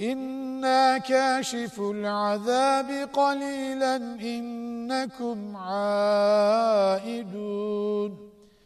إنا كاشف العذاب قليلا إنكم عائدون